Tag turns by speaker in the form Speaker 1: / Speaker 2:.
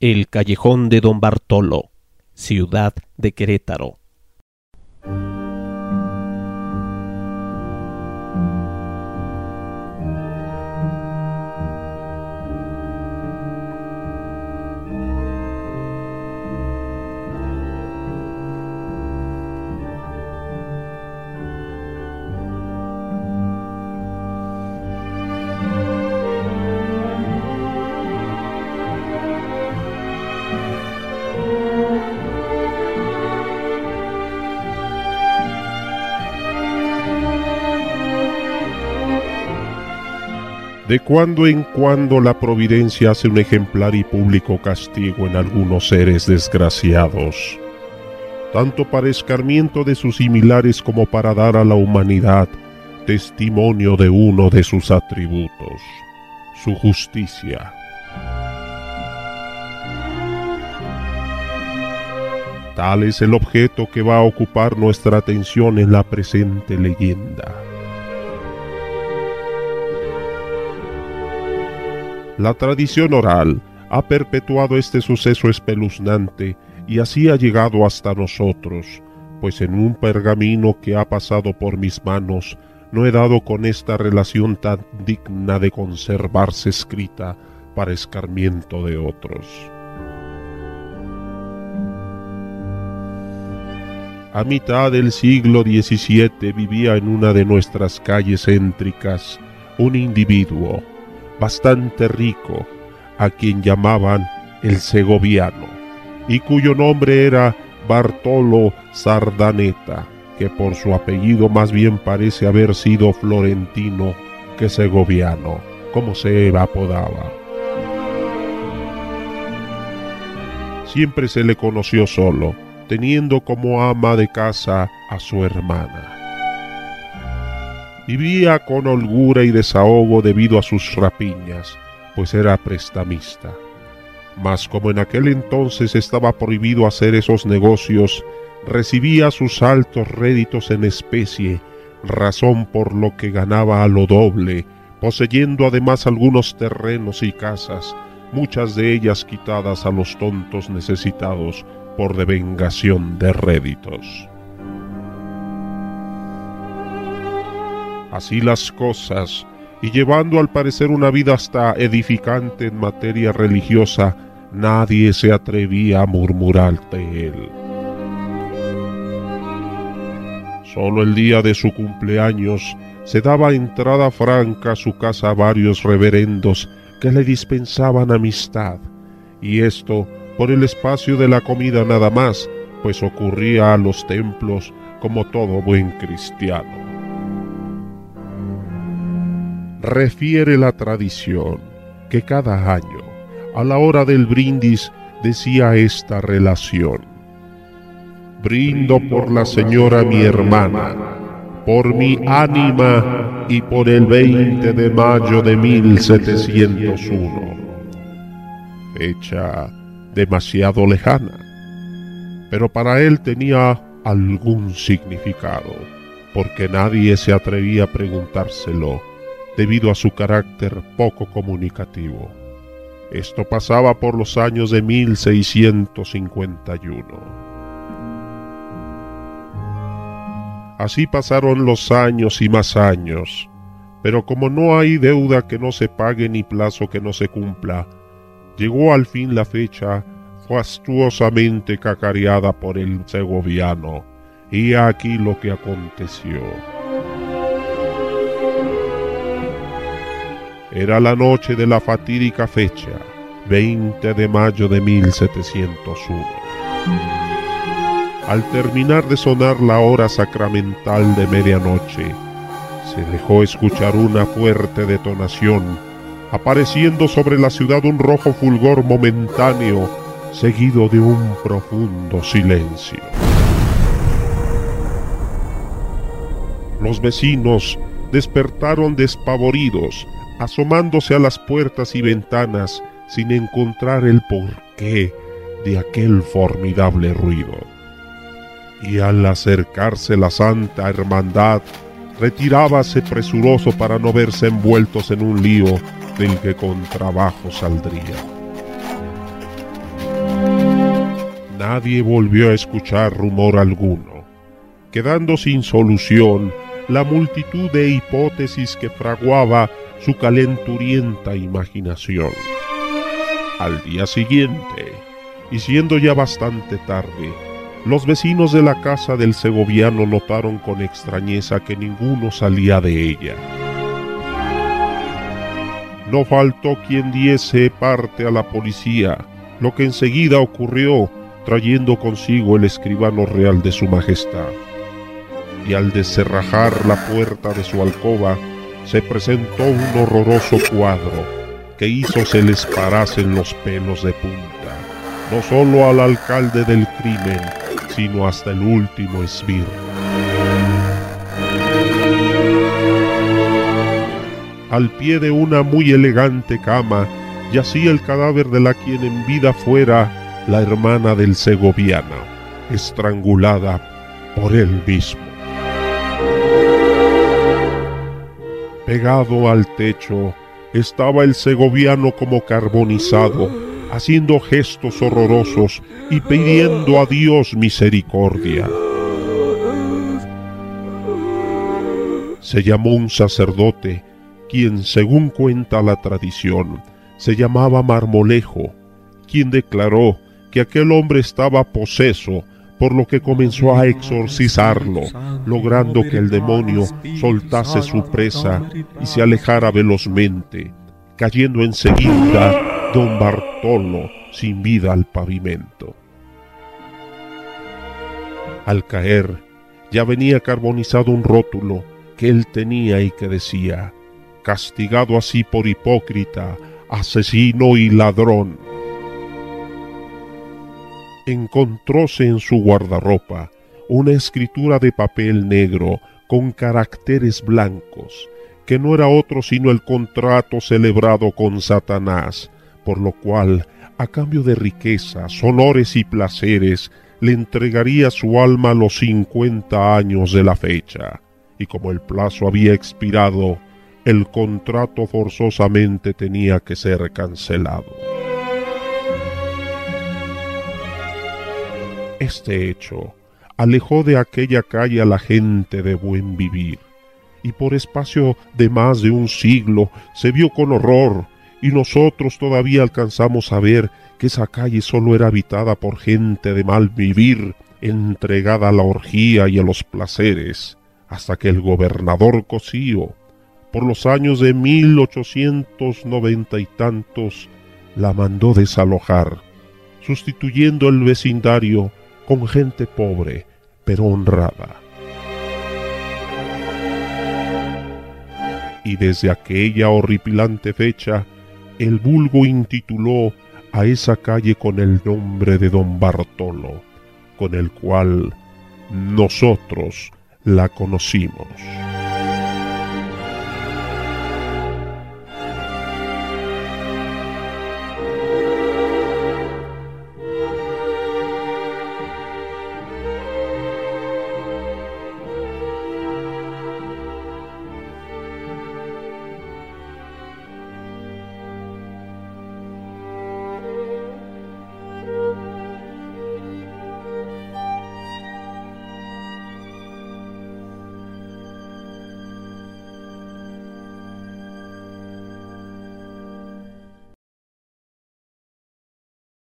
Speaker 1: El Callejón de Don Bartolo, ciudad de Querétaro.
Speaker 2: De cuando en cuando la providencia hace un ejemplar y público castigo en algunos seres desgraciados, tanto para escarmiento de sus similares como para dar a la humanidad testimonio de uno de sus atributos, su justicia. Tal es el objeto que va a ocupar nuestra atención en la presente leyenda. La tradición oral ha perpetuado este suceso espeluznante y así ha llegado hasta nosotros, pues en un pergamino que ha pasado por mis manos no he dado con esta relación tan digna de conservarse escrita para escarmiento de otros. A mitad del siglo XVII vivía en una de nuestras calles céntricas un individuo bastante rico, a quien llamaban el segoviano, y cuyo nombre era Bartolo Sardaneta, que por su apellido más bien parece haber sido florentino que segoviano, como se apodaba. Siempre se le conoció solo, teniendo como ama de casa a su hermana. Vivía con holgura y desahogo debido a sus rapiñas, pues era prestamista. Mas como en aquel entonces estaba prohibido hacer esos negocios, recibía sus altos réditos en especie, razón por lo que ganaba a lo doble, poseyendo además algunos terrenos y casas, muchas de ellas quitadas a los tontos necesitados por devengación de réditos. Así las cosas, y llevando al parecer una vida hasta edificante en materia religiosa, nadie se atrevía a murmurar de él. Solo el día de su cumpleaños se daba entrada franca a su casa a varios reverendos que le dispensaban amistad, y esto por el espacio de la comida nada más, pues ocurría a los templos como todo buen cristiano refiere la tradición que cada año, a la hora del brindis, decía esta relación. Brindo por la señora mi hermana, por mi ánima y por el 20 de mayo de 1701. Fecha demasiado lejana, pero para él tenía algún significado, porque nadie se atrevía a preguntárselo debido a su carácter poco comunicativo. Esto pasaba por los años de 1651. Así pasaron los años y más años, pero como no hay deuda que no se pague ni plazo que no se cumpla, llegó al fin la fecha fastuosamente cacareada por el segoviano, y aquí lo que aconteció. Era la noche de la fatídica fecha, 20 de mayo de 1701. Al terminar de sonar la hora sacramental de medianoche, se dejó escuchar una fuerte detonación, apareciendo sobre la ciudad un rojo fulgor momentáneo, seguido de un profundo silencio. Los vecinos despertaron despavoridos asomándose a las puertas y ventanas sin encontrar el porqué de aquel formidable ruido. Y al acercarse la Santa Hermandad, retirábase presuroso para no verse envueltos en un lío del que con trabajo saldría. nadie volvió a escuchar rumor alguno, quedando sin solución la multitud de hipótesis que fraguaba su calenturienta imaginación. Al día siguiente, y siendo ya bastante tarde, los vecinos de la casa del segoviano notaron con extrañeza que ninguno salía de ella. No faltó quien diese parte a la policía, lo que enseguida ocurrió trayendo consigo el escribano real de su majestad. Y al descerrajar la puerta de su alcoba, se presentó un horroroso cuadro que hizo se les parasen los pelos de punta, no solo al alcalde del crimen, sino hasta el último esbirro. Al pie de una muy elegante cama yacía el cadáver de la quien en vida fuera la hermana del segoviano, estrangulada por él mismo. Pegado al techo estaba el segoviano como carbonizado, haciendo gestos horrorosos y pidiendo a Dios misericordia. Se llamó un sacerdote, quien, según cuenta la tradición, se llamaba Marmolejo, quien declaró que aquel hombre estaba poseso por lo que comenzó a exorcizarlo, logrando que el demonio soltase su presa y se alejara velozmente, cayendo enseguida don Bartolo sin vida al pavimento. Al caer, ya venía carbonizado un rótulo que él tenía y que decía, castigado así por hipócrita, asesino y ladrón encontróse en su guardarropa una escritura de papel negro con caracteres blancos, que no era otro sino el contrato celebrado con Satanás, por lo cual, a cambio de riquezas, honores y placeres, le entregaría su alma a los cincuenta años de la fecha, y como el plazo había expirado, el contrato forzosamente tenía que ser cancelado. Este hecho alejó de aquella calle a la gente de buen vivir, y por espacio de más de un siglo se vio con horror, y nosotros todavía alcanzamos a ver que esa calle sólo era habitada por gente de mal vivir, entregada a la orgía y a los placeres, hasta que el gobernador Cosío, por los años de mil ochocientos noventa y tantos, la mandó desalojar, sustituyendo el vecindario con gente pobre, pero honrada. Y desde aquella horripilante fecha, el vulgo intituló a esa calle con el nombre de don Bartolo, con el cual nosotros la conocimos.